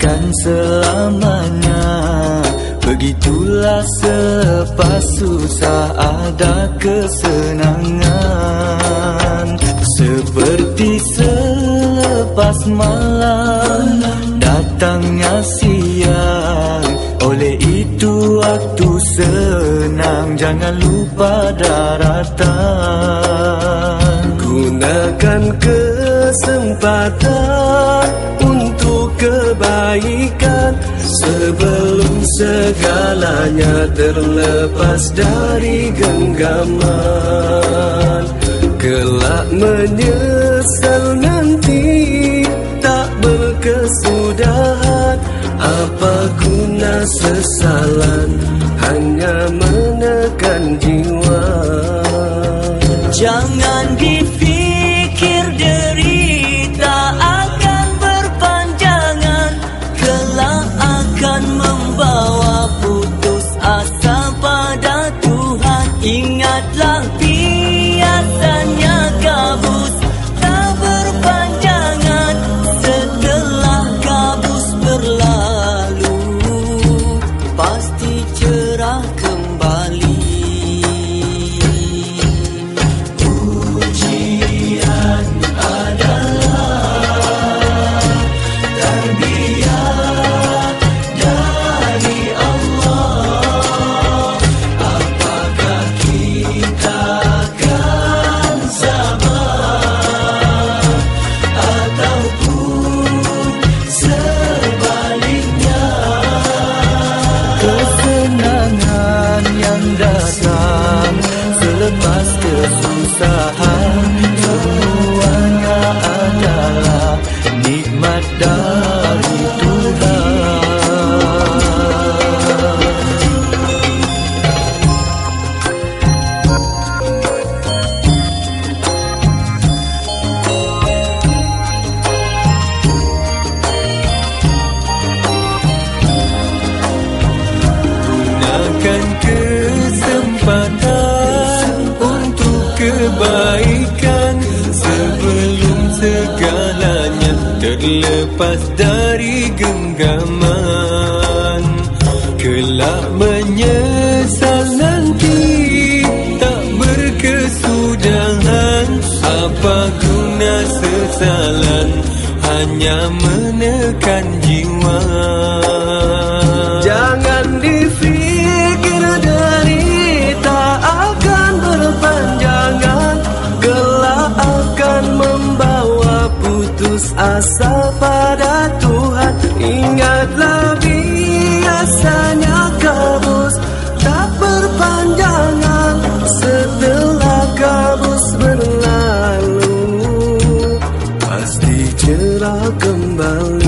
takkan selamanya. Begitulah selepas susah ada kesenangan. Seperti selepas malam datangnya siang. Oleh itu waktu senang jangan lupa daratan. Gunakan kesempatan kebaikan. Sebelum segalanya terlepas dari genggaman. Kelak menyesal nanti tak berkesudahan. Apa guna sesalan hanya menekan jiwa Ingatlah selepas kesusahan Semuanya adalah nikmat dari Tuhan segalanya terlepas dari genggaman. Kelak menyesal nanti tak berkesudahan. Apa guna sesalan? Hanya menekan jiwa asa pada Tuhan Ingatlah biasanya kabus. Tak berpanjangan Setelah kabus berlalu. Pasti cerah kembali.